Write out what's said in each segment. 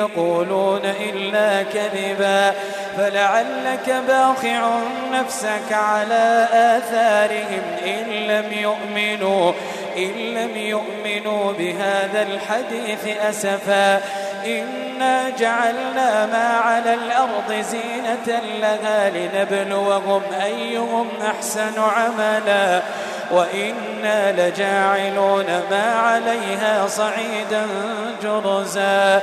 يقولون إلا كذبا فلعلك باخع نفسك على آثارهم إن لم يؤمنوا إن لم يؤمنوا بهذا الحديث أسفا. إنا جعلنا ما على الأرض زينة لها لنبلوهم أيهم أحسن عملا. وإنا لجاعلون ما عليها صعيدا جرزا.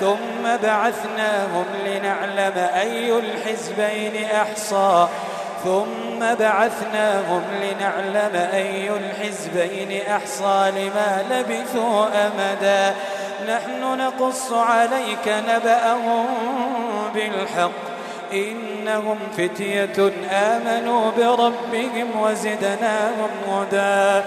ثم بعثناهم لنعلم أي الحزبين أحصى. ثم بعثناهم لنعلم أي الحزبين أحصى لما لبثوا أمدا. نحن نقص عليك نبأهم بالحق. إنهم فتية آمنوا بربهم وزدناهم هدى.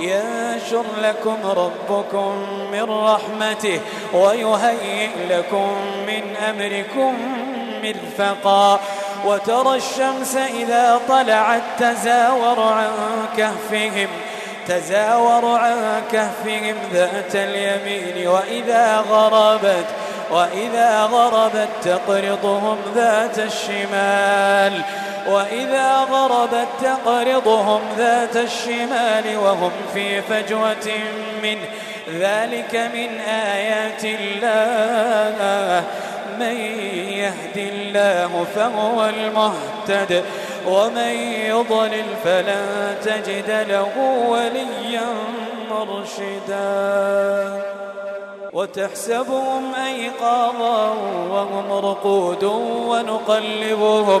ينشر لكم ربكم من رحمته ويهيئ لكم من أمركم مرفقا وترى الشمس إذا طلعت تزاور عن كهفهم تزاور عن كهفهم ذات اليمين وإذا غربت وإذا غربت تقرضهم ذات الشمال وإذا غربت تقرضهم ذات الشمال وهم في فجوة منه ذلك من آيات الله. من يهد الله فهو المهتد ومن يضلل فلن تجد له وليا مرشدا. وتحسبهم أيقاظا وهم رقود ونقلبهم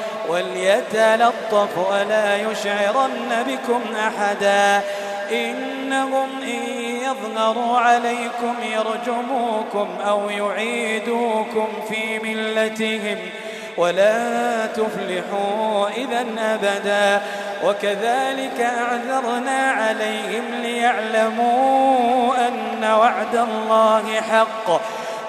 وليتلطف ولا يشعرن بكم أحدا. إنهم إن يظهروا عليكم يرجموكم أو يعيدوكم في ملتهم ولا تفلحوا إذا أبدا. وكذلك أعذرنا عليهم ليعلموا أن وعد الله حق.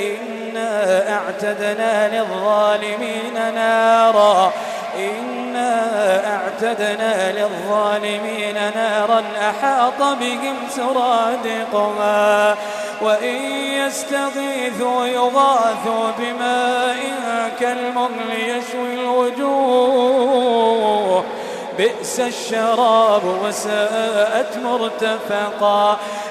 إنا أعتدنا للظالمين نارا. إنا أعتدنا للظالمين نارا. أحاط بهم سرادقها. وإن يستغيثوا يغاثوا بماء كالمغل يشوي الوجوه. بئس الشراب وساءت مرتفقا.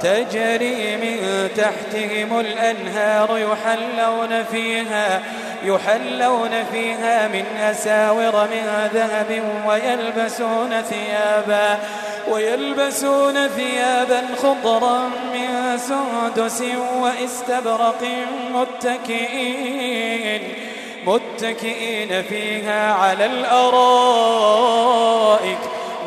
تجري من تحتهم الأنهار يحلون فيها يحلون فيها من أساور من ذهب ويلبسون ثيابا ويلبسون ثيابا خضرا من سندس واستبرق متكئين متكئين فيها على الأرائك.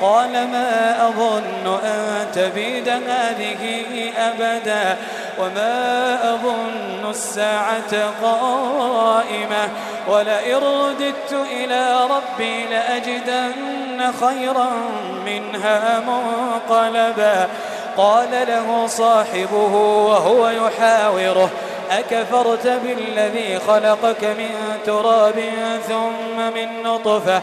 قال ما أظن أن تبيد هذه أبدا وما أظن الساعة قائمة ولئن رددت إلى ربي لأجدن خيرا منها منقلبا. قال له صاحبه وهو يحاوره أكفرت بالذي خلقك من تراب ثم من نطفة؟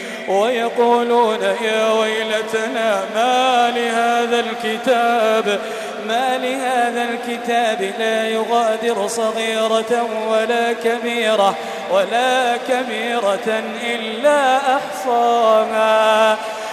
ويقولون يا ويلتنا ما لهذا الكتاب ما لهذا الكتاب لا يغادر صغيرة ولا كبيرة ولا كبيرة إلا أحصاها.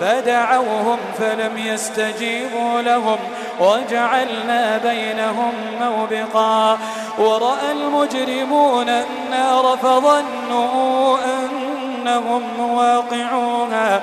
فدعوهم فلم يستجيبوا لهم وجعلنا بينهم موبقا ورأى المجرمون النار فظنوا أنهم واقعوها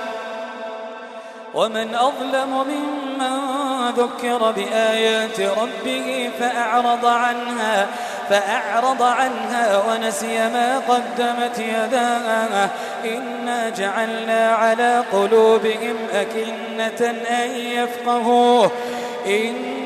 ومن أظلم ممن ذكر بآيات ربه فأعرض عنها فأعرض عنها ونسي ما قدمت يداه. إنا جعلنا على قلوبهم أكنة أن يفقهوه.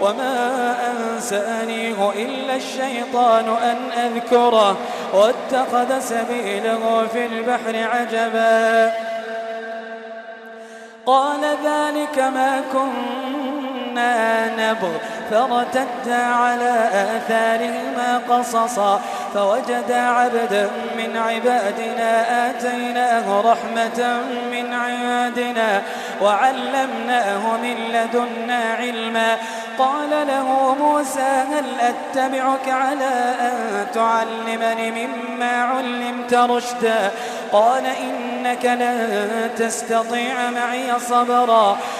وما أنسانيه إلا الشيطان أن أذكره واتخذ سبيله في البحر عجبا قال ذلك ما كنا نبغ فارتدا على آثارهما قصصا فوجدا عبدا من عبادنا آتيناه رحمة من عندنا وعلمناه من لدنا علما. قال له موسى هل أتبعك على أن تعلمني مما علمت رشدا؟ قال إنك لن تستطيع معي صبرا.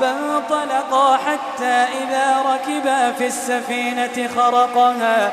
فانطلقا حتى إذا ركبا في السفينة خرقها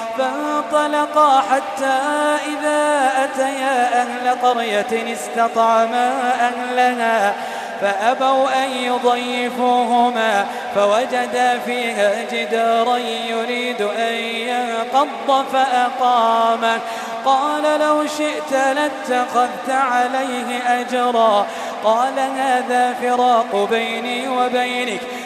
فانطلقا حتى إذا أتيا أهل قرية استطعما أهلها فأبوا أن يضيفوهما فوجدا فيها جدارا يريد أن ينقض فأقامه قال لو شئت لاتخذت عليه أجرا. قال هذا فراق بيني وبينك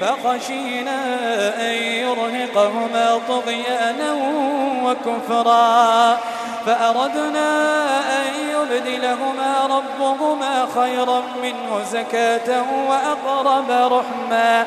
فخشينا أن يرهقهما طغيانا وكفرا. فأردنا أن يبدلهما ربهما خيرا منه زكاة وأقرب رحما.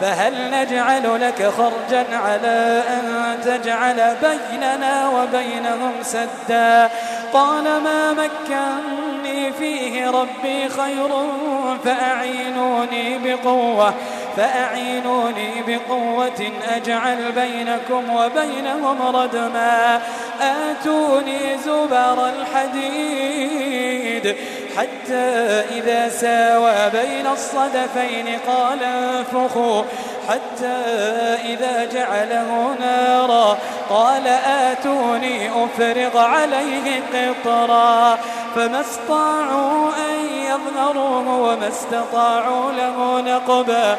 فهل نجعل لك خرجا على أن تجعل بيننا وبينهم سدا؟ قال ما مكني فيه ربي خير فأعينوني بقوة. فأعينوني بقوة أجعل بينكم وبينهم ردما. آتوني زبر الحديد حتى إذا ساوى بين الصدفين قال انفخوا. حتى إذا جعله نارا قال آتوني أفرغ عليه قطرا. فما استطاعوا أن يظهروه وما استطاعوا له نقبا.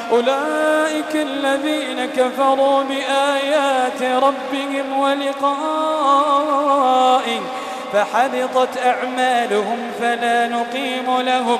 أولئك الذين كفروا بآيات ربهم ولقائه فحبطت أعمالهم فلا نقيم لهم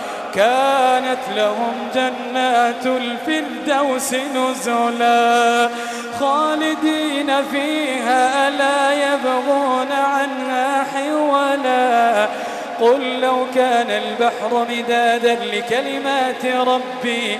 كانت لهم جنات الفردوس نزلا خالدين فيها لا يبغون عنها حولا. قل لو كان البحر مدادا لكلمات ربي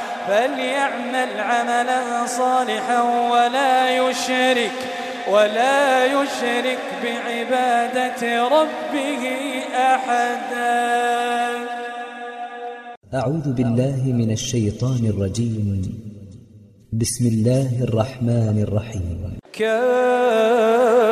فليعمل عملا صالحا ولا يشرك ولا يشرك بعبادة ربه أحدا. أعوذ بالله من الشيطان الرجيم. بسم الله الرحمن الرحيم. كافها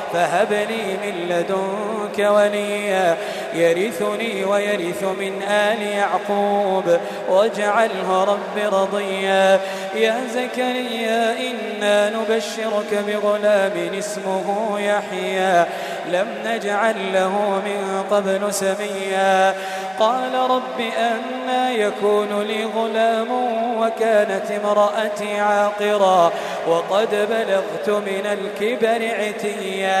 فهب لي من لدنك وليا يرثني ويرث من آل يعقوب. واجعله رب رضيا. يا زكريا إنا نبشرك بغلام اسمه يحيى. لم نجعل له من قبل سميا. قال رب أنا يكون لي غلام وكانت امرأتي عاقرا وقد بلغت من الكبر عتيا.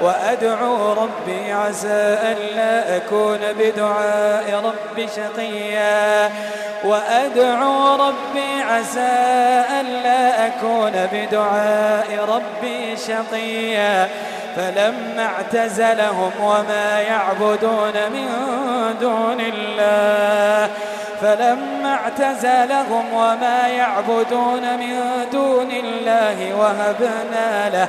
وأدعو ربي عسى ألا أكون بدعاء ربي شقيا. وأدعو ربي عسى ألا أكون بدعاء ربي شقيا. فلما اعتزلهم وما يعبدون من دون الله. فلما اعتزلهم وما يعبدون من دون الله وهبنا له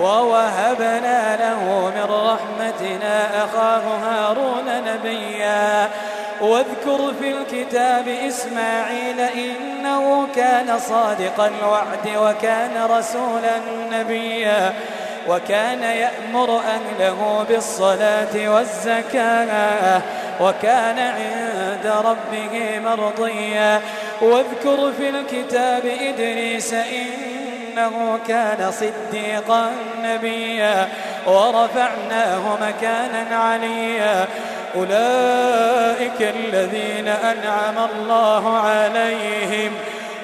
ووهبنا له من رحمتنا أخاه هارون نبيا. واذكر في الكتاب إسماعيل إنه كان صادق الوعد وكان رسولا نبيا. وكان يأمر أهله بالصلاة والزكاة وكان عند ربه مرضيا. واذكر في الكتاب إدريس إنه كان صديقا نبيا ورفعناه مكانا عليا. أولئك الذين أنعم الله عليهم.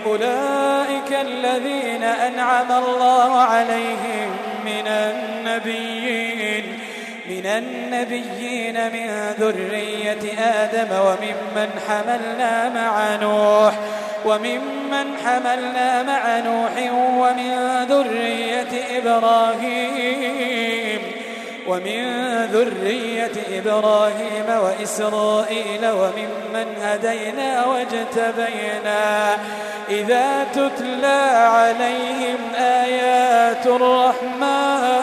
أولئك الذين أنعم الله عليهم من النبيين. من النبيين من ذرية آدم وممن حملنا مع نوح وممن حملنا مع نوح ومن ذرية إبراهيم ومن ذرية إبراهيم وإسرائيل وممن هدينا واجتبينا. إذا تتلى عليهم آيات الرحمن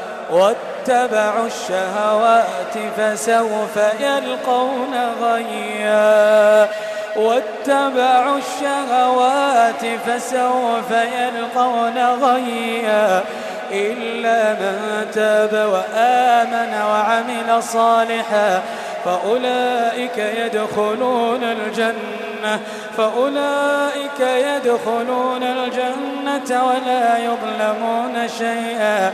واتبعوا الشهوات فسوف يلقون غيا. واتبعوا الشهوات فسوف يلقون غيا. إلا من تاب وآمن وعمل صالحا فأولئك يدخلون الجنة. فأولئك يدخلون الجنة ولا يظلمون شيئا.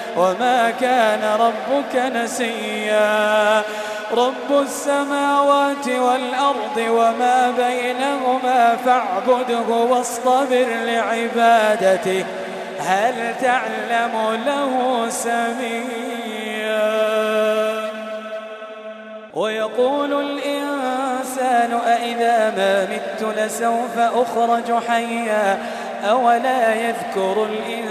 وما كان ربك نسيا. رب السماوات والأرض وما بينهما فاعبده واصطبر لعبادته. هل تعلم له سميا؟ ويقول الإنسان أئذا ما مت لسوف أخرج حيا. أولا يذكر الإنسان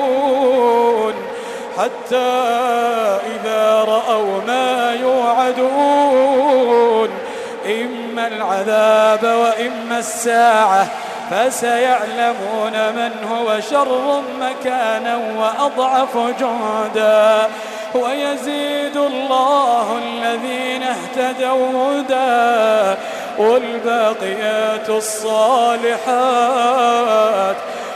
حتى إذا رأوا ما يوعدون إما العذاب وإما الساعة فسيعلمون من هو شر مكانا وأضعف جهدا. ويزيد الله الذين اهتدوا هدى والباقيات الصالحات.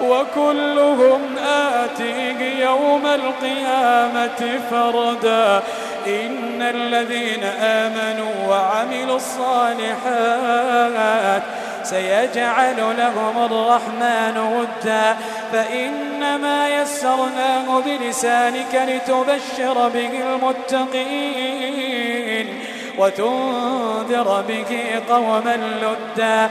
وكلهم آتيه يوم القيامة فردا. إن الذين آمنوا وعملوا الصالحات سيجعل لهم الرحمن ودا. فإنما يسرناه بلسانك لتبشر به المتقين وتنذر به قوما لدا.